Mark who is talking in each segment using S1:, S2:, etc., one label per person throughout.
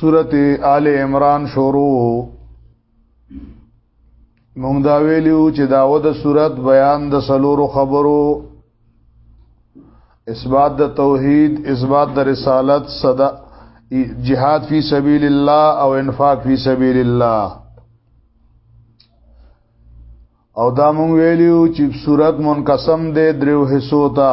S1: سورت آل عمران شروع مونږ دا ویلیو چې داوه د صورت بیان د سلورو خبرو اثبات د توحید اثبات د رسالت صدا جهاد فی سبیل الله او انفاق فی سبیل الله او دا مونږ ویلیو چې صورت منقسم دی دریو حصو ته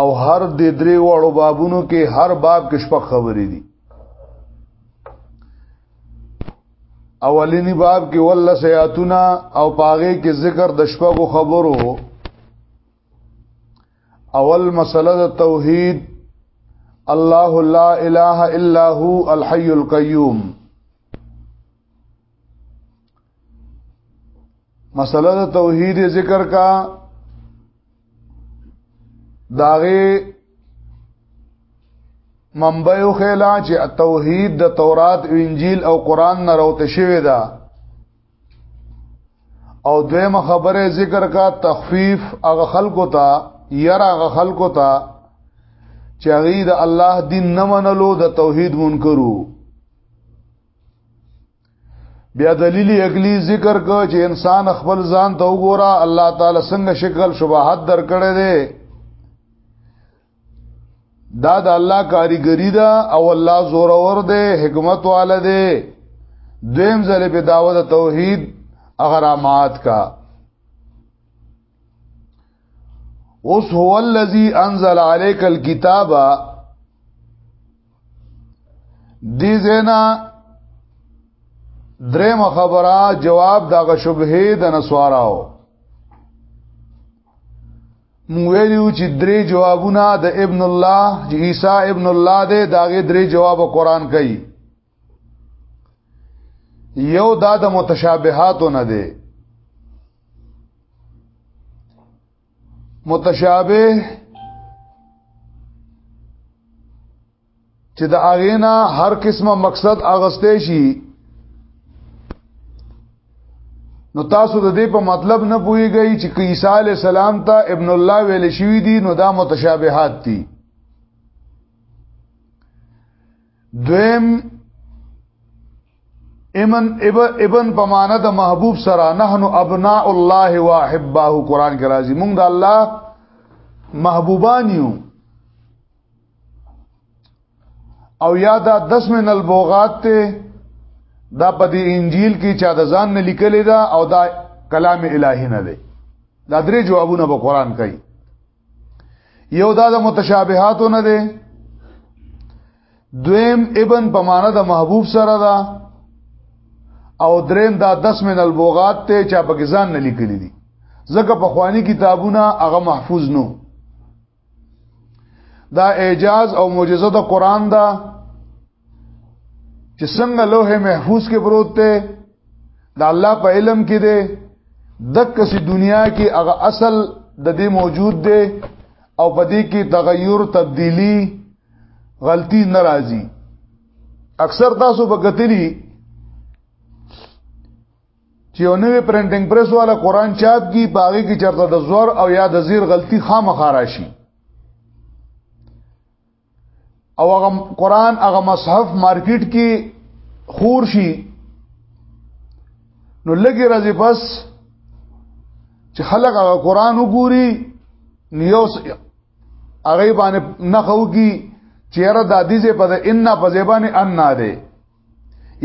S1: او هر د درې وړو بابونو کې هر باب کې شپږ خبرې دي اولینی باب کې ول سیاتنا او پاغه کې ذکر د شپږو خبرو اول مسله د توحید الله لا اله الا هو الحي القيوم مسله د توحید ذکر کا داغه منبع خلا چې توحید د تورات او انجیل او قران نه راوته شوی دا او دویمه خبره ذکر کا تخفیف هغه خلکو ته یرا هغه خلکو ته چې هغه د الله دین نه منلو د توحید منکرو بیا دلیل عقلی ذکر کو چې انسان خپل ځان ته وګوره الله تعالی څنګه شکل شباهت درکړي دي دا د الله کاریګری دا او الله زور اور دی حکمت والا دی دویم ځل په داوود توحید اغرامات کا اوس هو الذی انزل علیک الكتاب دی زینا دریم خبره جواب دغه شبهه د نسواراو مویلیو چې درې جوابونه د ابن الله عیسی ابن الله دې داغه درې جواب قرآن کوي یو دا د متشابهاتو نه دی متشابه چې د اغینا هر قسمه مقصد اغستې شي نو تاسو د دې په مطلب نه پوهیږئ چې عیسی علی السلام ته ابن الله ویل شوی دی نو دا متشابهات دي دویم امن ابن په معنا د محبوب سره نحن ابناء الله واحبه قران کې راځي موږ د الله محبوبان یو او یا دا دس من البوغات ته دا په دې انجیل کې چا د ځان نه لیکلې ده او دا کلام الهی نه ده دا درې جوابونه په قران کوي یو دا د متشابهاتو نه دی دویم ابن په معنا د محبوب سره ده او دریم دا 10 من البوغات ته چا په ځان نه لیکلي دي ځکه په خواني کتابونه هغه محفوظ نو دا اعجاز او معجزه د قران ده چې څنګه لوح محفوظ کې پروت دی د الله په علم کې دی دک سی دنیا کې هغه اصل د دې موجود دی او په دې کې تغیر تبدیلی غلطی ناراضي اکثر تاسو په کتلی چې یو نوې پرینټینګ پریس والا قران چاپ کی باغې کې چرته د زور او یا د زیر غلطی خامخا راشي او هغه قران هغه مصحف مارکیټ کې خور شي نو لګي راځي پس چې خلک هغه قران وګوري نیو هغه باندې نه خوږي چیرې د دې په ان په ځبانه ان نه دی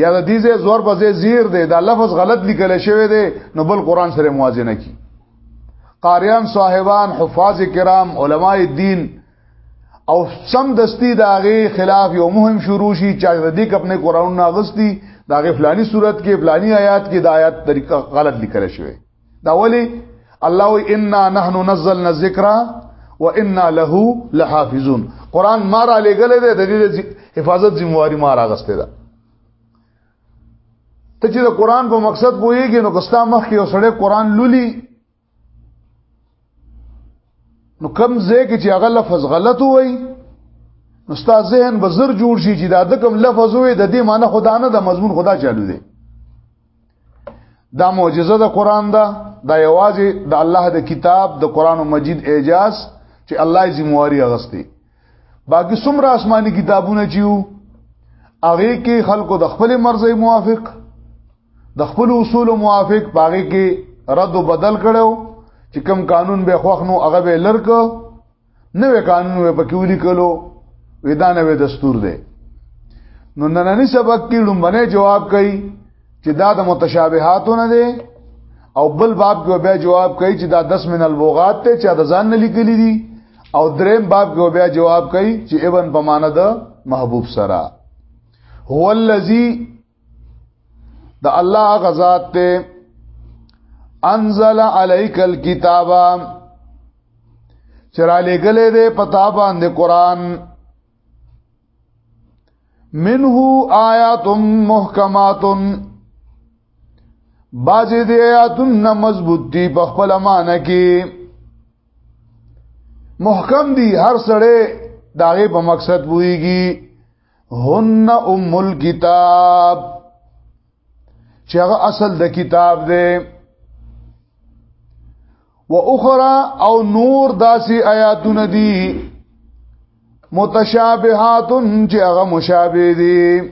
S1: یا د دې ځای زور په ځای زیر دی دا لفظ غلط لیکل شوی دی نو بل قران سره موازنه کی قاریان صاحبان حفاظ کرام علماء دین او سم دستی داغه خلاف یو مهم شروع شي چې د دې خپل قران ناغستی داغه فلانی صورت کې فلانی آیات کې د آیات طریقه غلط لیکل شوی دا ولی الله انا نحن نزلنا الذکر وانا له لحافظون قران ما را لګل دی د دې حفاظت ذمہواری ما را غسته ده ته چې د قران په مقصد پوهیږي نو کستا مخ کې وسړې قران لولي نو کم ځای کې چې هغه لفظ غلط وای نو ستا ذهن به زر جوړ شي چې دا د کوم لفظ وې د دې معنی خدا نه د مضمون خدا چالو دی دا معجزه د قران ده دا یوازې د الله د کتاب د قران مجید اعجاز چې الله یې ذمہواری اغسته باقی څومره آسماني کتابونه چې وو هغه کې خلکو د خپل مرزي موافق د خپل اصول موافق باغې کې رد و بدل کړو چې کم قانون به خوښ نو هغه به لړک نوې قانون وې پکې ولیکلو وېدانه وې دستور دی نو نننی سبق کې لومبنه جواب کوي چې دا د متشابهاتو نه دی او بل باب کې بیا جواب کوي چې دا 10 من البوغات ته چې د ځان نه لیکلي دي او دریم باب کې بیا جواب کوي چې ابن په معنا د محبوب سره هو الذی د الله غزاد ته انزل عليك الكتاب چرا لګلې دې پتا باندې قران منه آیات محکمات باز دې آیاتن مضبوط دي په خپل معنی کې محکم دي هر سړی داغه په مقصد ویږي هن ام الكتاب چې هغه اصل د کتاب دی و اخرى او نور داسي آیاتونه دي متشابهات چې هغه مشابه دي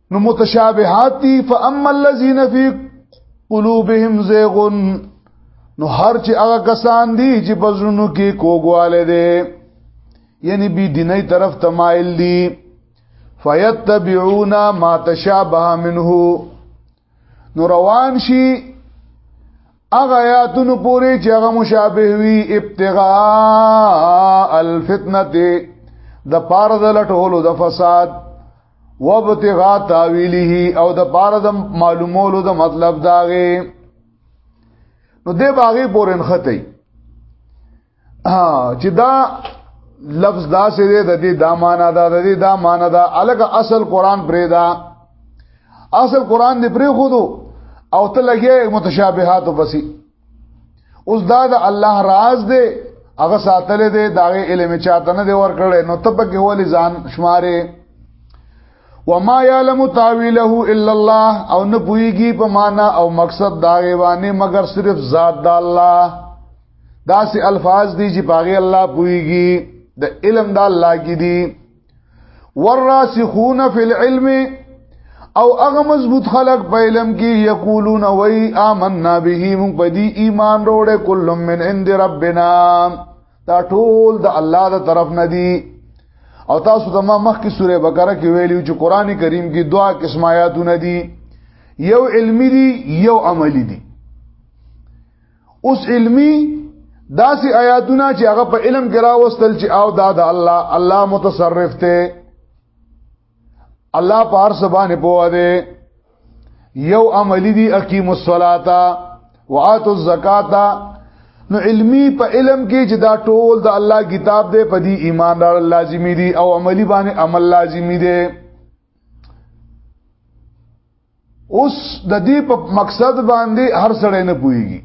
S1: نو متشابهات دي فاما الذين في قلوبهم زيغ نو هر چې هغه کسان دي چې په زړونو کې کوګواله دي یعنی بی دیني طرف تمایل دي فیتبعون ما تشابه منه نو روان شي اغه آیاتونو پوری چې هغه مشابه وي ابتغاء الفتنه د پاره د لټولو د فساد وابتغاء تاویله او د بار د معلومولو د مطلب داغه نو دې باغې پورن خته چې دا لفظ دا سه دې د دې دا معنا دا د دې دا معنا دا الګ اصل قران پرې دا اصل قران دې پرې خودو او ته لګي متشابهات وبسي اوس دا د الله راز دی هغه ساتل دی دا علم چاته نه دی ورکړی نو ته پکې ولې ځان شماره وما يعلم تاويله الا الله او نه پويږي په معنا او مقصد دا غيوانه مگر صرف ذات د الله دا سي الفاظ دي چې پاغي الله پويږي د علم د الله کې دي والراسخون فی العلم او هغه مضبوط خلق په علم کې یقولون وای آمنا به موږ په دې ایمان وروړې کل من عند ربنا دا ټول د الله د طرف نه دی او تاسو ته ما مخکې سوره بقره کې ویلو چې قران کریم کې دعا قسم آیاتونه دي یو علمی دي یو عملی دي اوس علمی داسې آیاتونه چې هغه په علم کې راوستل چې او دا د الله الله متصرف ته الله پار سبانه پوه دی یو عملی دی اقیم الصلاۃ واتو الزکات نو علمی په علم کې چې دا ټول د الله کتاب دی په دې ایمان دار لازمی دی او عملی باندې عمل لازمی دی اوس د دې په مقصد باندې هر سړی نه پويږي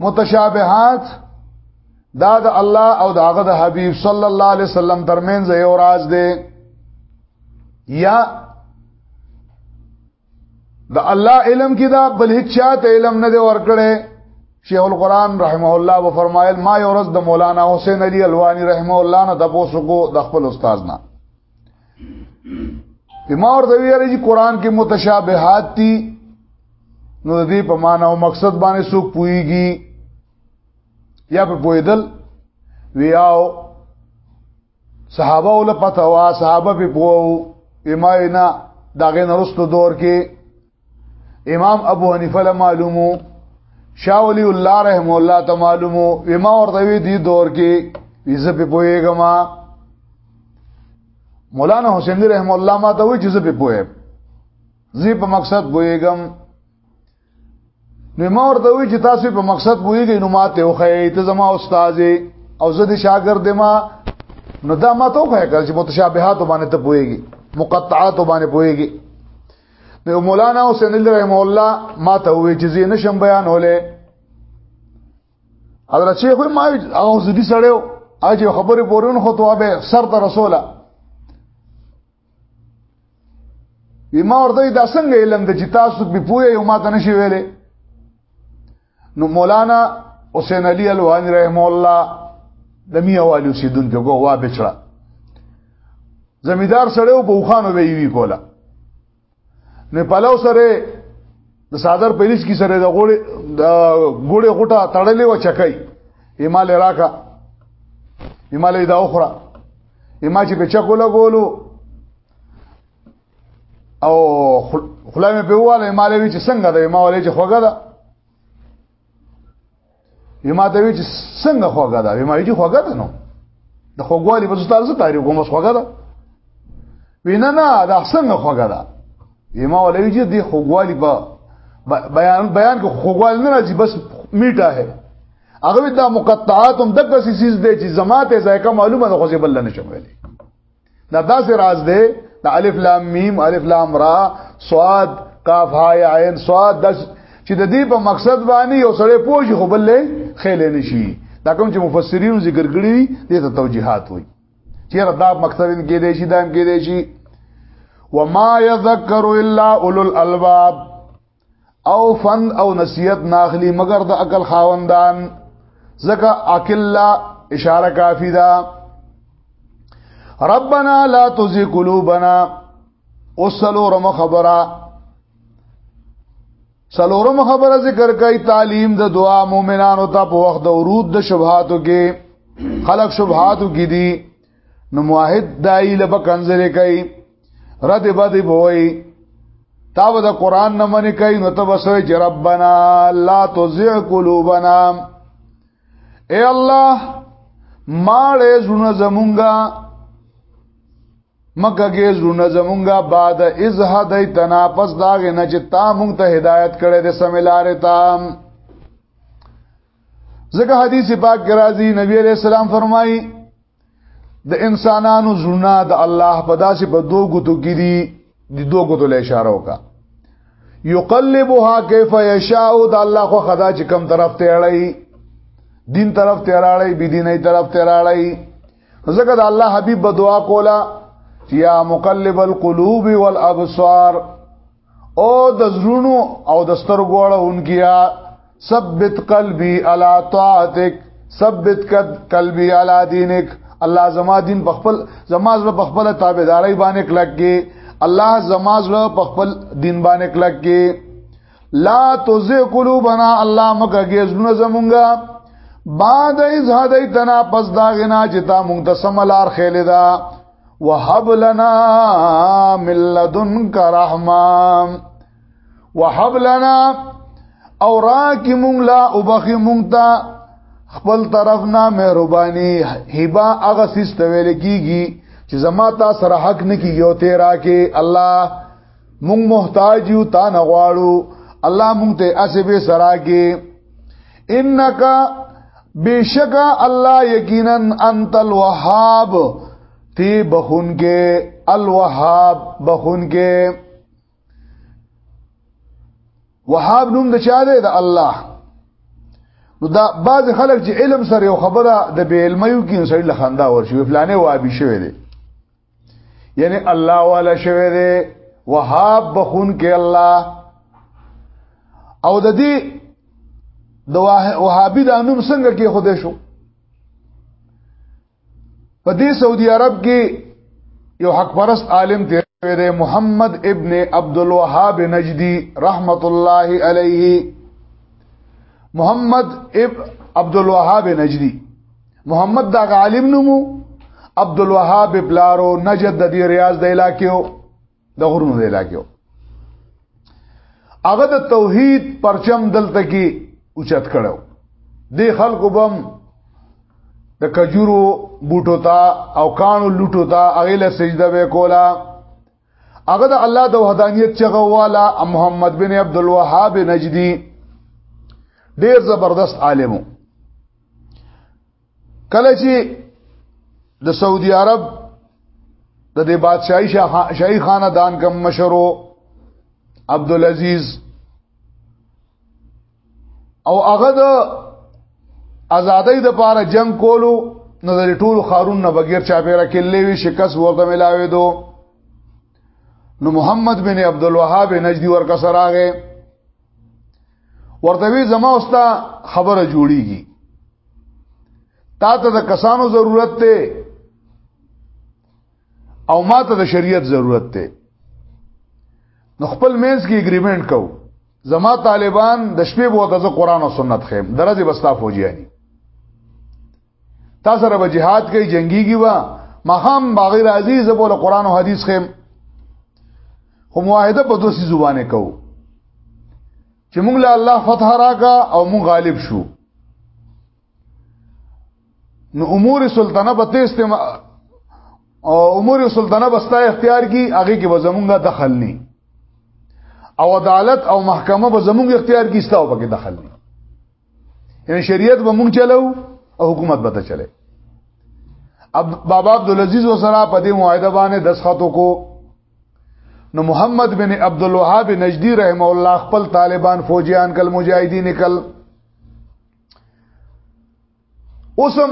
S1: متشابهات دا د الله او داغه د حبيب صلی الله علیه وسلم ترمنځ یو راز دی یا د الله علم کې دا بل هیڅ چاته علم نه دی ورکړي شیخ القران رحمه الله و فرمایل ما یو ورځ د مولانا حسین علی الوانی رحمه الله نه د پوسو کو د خپل استاد نه ما ورته ویل چې قران کې متشابهات دي نو د دې په معنا او مقصد باندې څوک پويږي یا په پویدل ویاو صحابه ول پتوا صحابه په پوو اماینا داغه نرستو دور کې امام ابو حنیفه له معلومو شاه ولی الله رحم الله ته معلومو وما ورته وی دی دور کې ویزه په پوهېګم مولانا حسین رحم الله ما ته وی چې زه په پوهېم زی په مقصد پوهېګم نو ما ورته وی چې تاسو په مقصد پوهېږئ نو ما ته وخی ته زما استاد او زه د شاګرد ما نو دا ما ته وخی کړ چې متشابهات باندې ته پوهېږي مقطعات باندې پوهېږي نو مولانا حسین الله رحم الله ما ته وی چې زه نشم بیانولې حضرت شیخ ما هغه زدي سړیو اجه خبره پورون خو ته به سر ته رسوله وی ما ورته دا څنګه علم د چې تاسو به پوهه یو ما ته نشي ویلې نو مولانا حسین علی الوانی رحم الله د میه والی سیدون کې ګوا بچړه زمیدار سره او بوخانو وی وی کولا نه پلو سره د صادر پولیس کی سره د غوړې د ګوړې غټه تړلې و چکای ایمال راکا ایمال دا اخرى ایما چې په چکو لګولو او خلای مې په واله مالوي چې څنګه ده ما ولې چې خوګه ده یما ته وی چې څنګه خوګه ده یما چې خوګه ده نو د خوګوالي په ستاره تاریخ کوم خوګه ده وینا نه دا څنګه خوګه ده یما ولې چې د خوګوالي په بیان بیان کو خوګوال نه راځي بس میټه ہے هغه دا مقطعات هم دغه سیس دی چې زماته ځایکه معلومه ده خو ځبل نه شم ویلي دا داسې راز دی د الف لام میم الف لام را صاد کاف ها عین صاد د چې د دې په مقصد باندې یو سړی پوښي خو بل له خېلې نشي دا کوم چې مفسرین ذکر کړی دي دې ته توجيهات وي چې ردا مقصد کې دی شي دام کې دی شي وما يذكر الا اولو الالباب او فن او نصیحت ناخلی مگر د عقل خاوندان زکه عقل لا اشاره کافی ده ربنا لا تزغ قلوبنا وصلو رم خبره سلورم خبره ذکر کوي تعلیم د دعا مؤمنانو ته په وخت د ورود د شبهاتو کې خلق شبهاتو کې دي نو موحد دای له بکنځره کوي رد بدی بوئی تا به د قران نه منې کوي نو ته بسوي چې ربنا لا تزغ قلوبنا اے الله ماړې زونه زمونږه مکه کې زونه زمونږه بعد از هدای تنا پس داغه نه چې تا مونږ ته هدایت کړې د سملارې تام ځکه حدیث پاک کې راځي نبی عليه السلام فرمایي د انسانانو زړه د الله په داسې په دوه غوتو کې دي د دوه غوتو له اشاره وکا یقلبها کیف یشاء د الله خو خدا چې کم طرف ته اړای دین طرف ته اړای بی دیني طرف ته اړای زګد الله حبیب دعا کولا یا مقلب القلوب والابصار او د زړونو او د سترګو اړونکیا ثبت قلبي على طاعتك ثبت قلبي على دينك الله زما دین په خپل زما زړه په خپل تابعداري باندې کلکې الله زما زړه په خپل دین باندې کلکې لا تزغ قلوبنا الله مکه ګزونه زمونږه بعد از هدیتنا پس داغنا چې تا مونږ ته سملار خېلې ده وهب لنا من لدنک رحمه وهب لنا او راکی مونږ لا او بخي مونږ ته خپل طرف نه مهرباني هبا هغه سیست ویل کیږي چې زما تا سره حق نه کیږي او ته راکې الله مونږ محتاج یو تا نه غواړو الله مونږ ته اسبه سره کې انک بشکا الله یقینا انت الوهاب تی بخون کې الوهاب بخون کې وهاب نوم د چا دی د الله نو دا بعض خلک چې علم سره یو خبره د به علمیو کې سړي لخندا ورشي فلانه وابي شوی دی یعنی الله والا شوه دی وهاب بخون کې الله او د دې د وهابي د انوم څنګه کې خوده شو په دې سعودي عرب کې یو حق پرست عالم ته دی محمد ابن عبد الوهاب نجدي رحمت الله علیه محمد اب عبد الوهاب نجدي محمد دا عالم نومو عبد الوهاب بلارو نجد د دې ریاض د علاقېو د غرونو د علاقېو هغه د توحید پرچم دلته کې اوچت کړو د خلکو بم د کجورو بوټو تا او کانو لوټو تا هغه له سجده وکولا هغه د الله د وحدانیت چغه والا محمد بن عبد الوهاب نجدي ډیر زبردست عالمو کله چې د سعودي عرب د دې بادشاہي شاهي خاندان کوم مشرو عبد العزيز او هغه د ازادۍ د پاره جنگ کولو نو د ټولو خارون نه بغیر چا پیرا کې لوي شکست ورته ملاوي دو نو محمد بن عبد الوهاب نجدي ورکا سراغه ورته وی زما اوستا خبره جوړیږي تا ته د کسانو ضرورت ته او ما ته د شریعت ضرورت دی نو خپل مینس کې اګریمنت کو زما طالبان د شپې بو ته قرآن او سنت خیم درځي بستا فوجیانی تاسو را به jihad کوي جنگيږي وا مخام باغی راضی زبول قرآن او حدیث خیم خو معاهده په دوسی زبانه کو چې موږ له الله فتح راکا او موږ غالب شو نو امور سلطنه به ته استعمال او امور سلطنه به ستا اختیار کی هغه کې به زمونږه دخل نه او عدالت او محکمه به زمونږ اختیار کی ستا په کې دخل نه یعنی شریعت به مونږ چلو او حکومت به ته چلے اب بابا عبد العزيز وسره په دې معاهده باندې دسخطو کو نو محمد بن عبد الوهاب نجدي رحم الله خپل طالبان فوجيان کل مجاهدين کل اوسم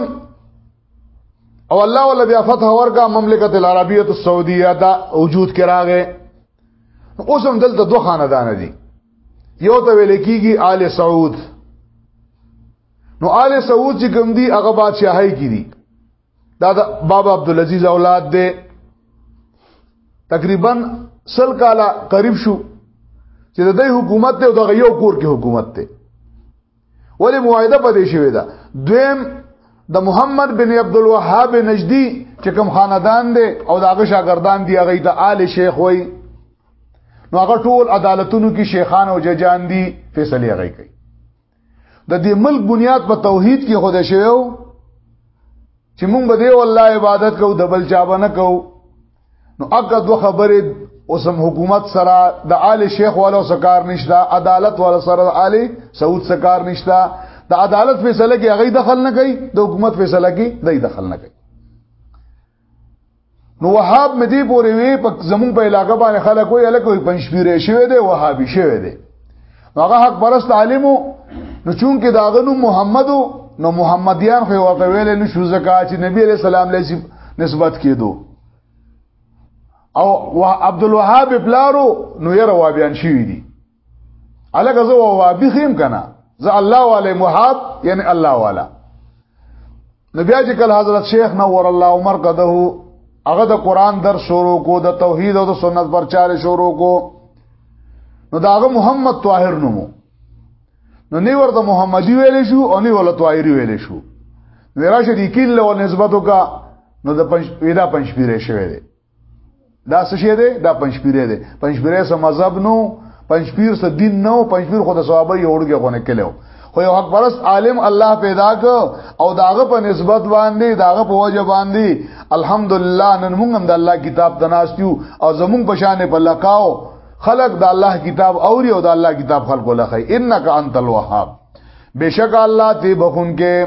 S1: او الله ولا بیا فتح ورکا مملکت العربیه السعودیه دا وجود کې راغې اوسم دلته دوه خاندان دي یو ته ویل کیږي آل سعود نو آل سعود چې کوم دي هغه بادشاہي کې دي دا, دا بابا عبد العزيز اولاد دی تقریبا سل کاله قریب شو چې د دې حکومت ته دغه یو کور کې حکومت ته ولی معاهده پدې شوې ده دویم د محمد بن عبد الوهاب نجدی چې کوم خاندان دی او داغه شاګردان دی هغه د آل شیخ وای نو هغه ټول عدالتونو کې شیخان او ججان دي فیصله هغه کوي د دې ملک بنیاد په توحید کې خود شویو چې مونږ به دی والله عبادت کوو د بل چا باندې کوو نو اګه دوه خبرې اوسم حکومت سره د آل شیخ والو سکار نشته عدالت والو سره د آل سعود سکار نشته د عدالت فیصله کې هغه دخل نه کوي د حکومت فیصله کې دای دخل نه کوي نو وهاب مدی پورې وی په زمون په علاقې باندې خلک وی الکه پنځپیرې شوی دی وهابي شوی دی هغه حق پرست عالمو نو چون کې داغه نو محمدو نو محمدیان خو ورته ویل نو شو زکا چې نبی علیہ السلام له نسبت کېدو او عبد الوهاب بلارو نو یې روابیان شي دي الګه زه وابي خیم کنه زه الله والے محاب یعنی الله والا نو بیا چې کله حضرت شیخ نور الله عمر قده هغه د قران در شروع کو د توحید او د سنت پرچار شروع کو نو داغه محمد طاهر نومو نو نی ورته محمدي ویل شو او نی ول طاهری ویل شو نو راشه د کله نسبت وکا نو د پنځ ویلا پنځ پیره شوی دی دا څه شی دی دا پنځپیره دی پنځپیره سم مذهب نو پنځپیر سم دین نو پنځپیر خو د صحابه یې اورګه غونه کلو خو یو حق پرست عالم الله پیدا ک او داغه په نسبت باندې داغه په وجه باندې الحمدلله نن موږ هم د الله کتاب تناستیو او زموږ په شان په لقاو خلق د الله کتاب اوري او د الله کتاب خلق ولخی انک انت الوهاب بشک الله تی بخون کې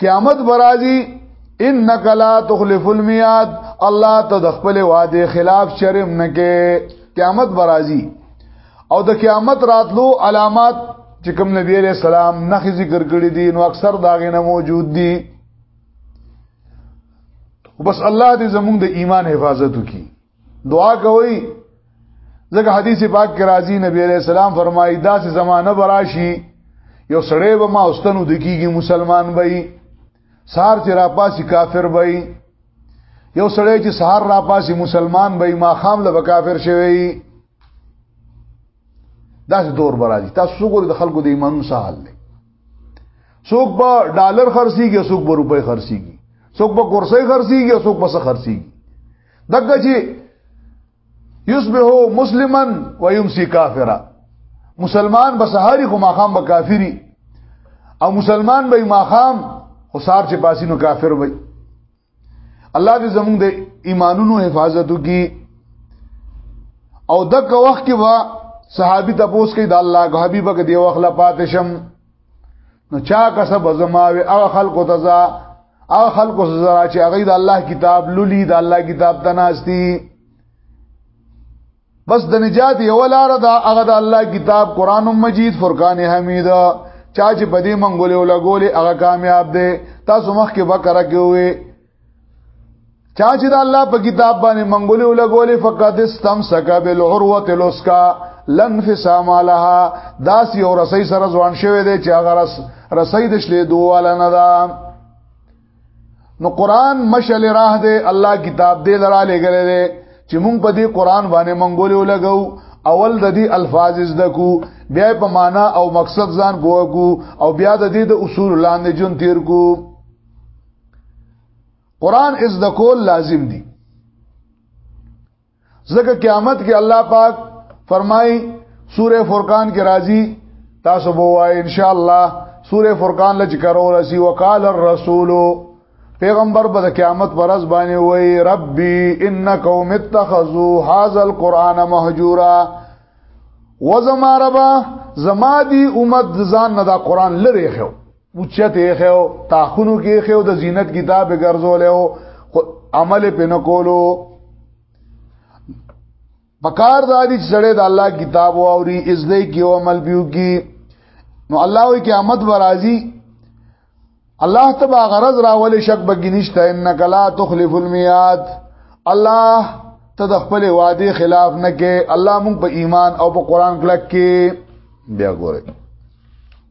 S1: قیامت برازي انک لا تخلف المیاد الله ته د خپل وعده خلاف شرم نه کې قیامت برازي او د قیامت راتلو علامات چې کوم نبی عليه السلام نه ذکر کړی دي نو اکثر داغه نه موجود دي بس الله دې زموږ د ایمان حفاظت وکړي دعا کوي ځکه حدیث پاک کې راځي نبی عليه السلام فرمایي دا چې زمانہ براشي یو سړی به ما اوستنو دکیږي مسلمان وي سار چې را پاسي کافر وي یو سړی چې سهار را پاسي مسلمان وي ما خام له کافر شوی دا دور برازي تاسو وګورئ د خلکو د ایمان سهال دی څوک به ډالر خرڅيږي څوک به روپۍ خرڅيږي څوک به کورسۍ خرڅيږي څوک به څه خرڅيږي دغه چې یصبح مسلما ويمسي کافرا مسلمان به سحری خو ماخام به کافری او مسلمان به ماخام خو سار چې پاسینو کافر وي الله دې زموږ د ایمانونو حفاظت وکړي او دغه وخت کې وا صحابي تاسو کې د الله غو حبيبه کې دی وخت لا پاتې شم نو چا کسب زماوي او خلکو تزا او خلکو سزا چې هغه د الله کتاب لولي د الله کتاب تناستی بس د نجات یو لار دا هغه د الله کتاب قران مجید فرقان حمید چا چې په دې منګولې ولګولې هغه کامیاب دی تاسو مخ کې بکره کې وې چا چې د الله په کتاب باندې منګولې ولګولې فقط استم سکا بالعروه الوسکا لن فسام لها داس یو رسۍ سره ځوان شوی دی چې هغه رس رسۍ د شلې دوه لنه ده نو قران مشل راه دی الله کتاب دی لرا لګل دی چې مونږ په دې قران باندې منګولې لګو اول د دې الفاظ زده کو بیا په معنا او مقصد ځان پوه کو او بیا د دې د اصول لاندې جون تیر کو قران از د کول لازم دی ځکه قیامت کې الله پاک فرمای سوره فرقان کې راځي تاسو به وای ان شاء الله سوره فرقان لږ کرو رسی وقال الرسول پیغمبر به قیامت پرز باندې وای ربي ان قوم اتخذوا هذا القران مهجورا وزما ربا زما دی امت ځان نه دا قران لری خو اوچت یې خو تاخونو کې خو د زینت کتاب ګرځول او عمل په نکولو پکار دادی چې سړی د الله کتاب او اوري از دې کې عمل بیو کې نو الله وی قیامت ورازي الله تبا غرض راولې شک بګینشته انک لا تخلف المیاد الله ته د خپل وعده خلاف نه کې الله مونږ په ایمان او په قران کلک کې بیا ګوره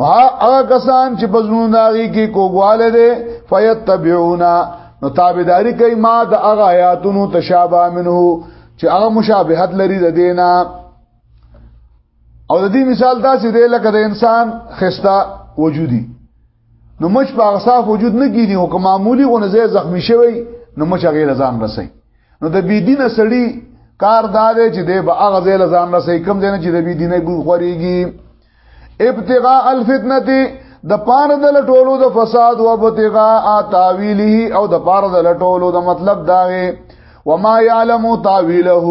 S1: هغه کسان چې په زړونو داږي کې کوګواله دي فیتبعونا نو تابعداري کوي ما د هغه آیاتونو تشابه منه چې هغه مشابهت لري د دینه او د دې مثال دا چې دی لکه د انسان خستا وجودي نو مچ په اغصاف وجود نه کیږي او که معمولی غو نه زخمی شوی نو مچ هغه لزان رسي نو د بی دینه سړی کار دا دی چې د به اغه ځای لزان رسي کم دینه چې د بی دینه ګو خوريږي ابتغاء الفتنه د پاره د لټولو د فساد او ابتغاء تاویله او د پاره د لټولو د مطلب داغه وما يعلم تاويله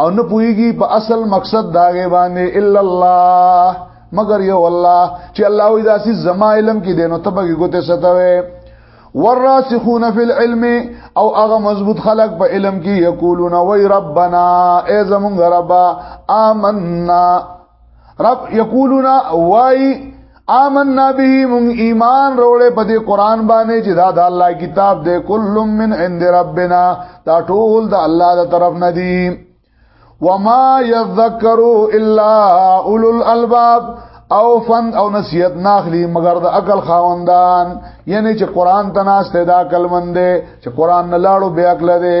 S1: او نه پويږي په اصل مقصد داغه باندې الا الله مگر یو الله چې الله وی داسې زما علم کې دینو تبګي ګوته ستوي والراسخون فی العلم او هغه مضبوط خلق په علم کې یقولون وای ربنا ای زمونږ رب آمنا رب یقولون وای آمنا به مون ایمان روړې په دې قران باندې چې دا د الله کتاب دې کل من عند ربنا دا ټول د الله د طرف نه دی وما يذكروا الا اولو الالباب او فن او نصیحت ناخلی مگر د عقل خاوندان یعنی چې قران تناسته دا عقل مند چې قران نه لاړو بیا عقل دی